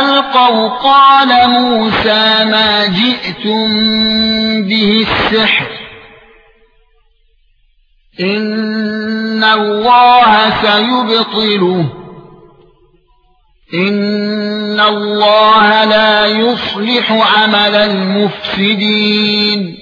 ألقوا قال موسى ما جئتم به السحر. إن الله سيبطله. إن الله لا يصلح عمل المفسدين.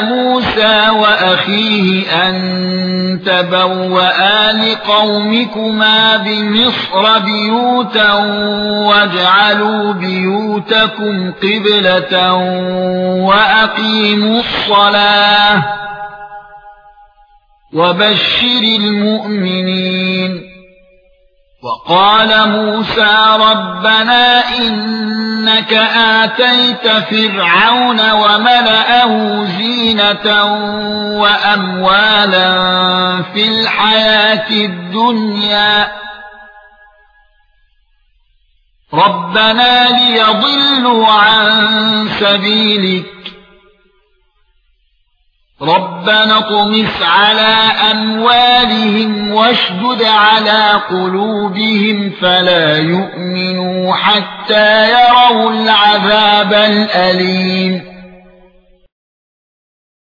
مُوسَى وَأَخِيهِ أَن تَبَوَّآ لِقَوْمِكُمَا بِمِصْرَ بِيُوتًا وَاجْعَلُوا بِيُوتَكُمْ قِبْلَةً وَأَقِيمُوا الصَّلَاةَ وَبَشِّرِ الْمُؤْمِنِينَ. وَقَالَ مُوسَى رَبَّنَا إِنَّكَ آتَيْتَ فِرْعَوْنَ وَمَلَأَهُ زِينَةً وَأَمْوَالًا فِي الْحَيَاةِ الدُّنْيَا. رَبَّنَا لِيَضِلُّوا عَن سَبِيلِكَ. رَبَّنَا اطْمِسْ عَلَى أَمْوَالِهِمْ وَاشْدُدْ عَلَى قُلُوبِهِمْ فَلَا يُؤْمِنُوا حَتَّى يَرَوْا الْعَذَابَ الْأَلِيمَ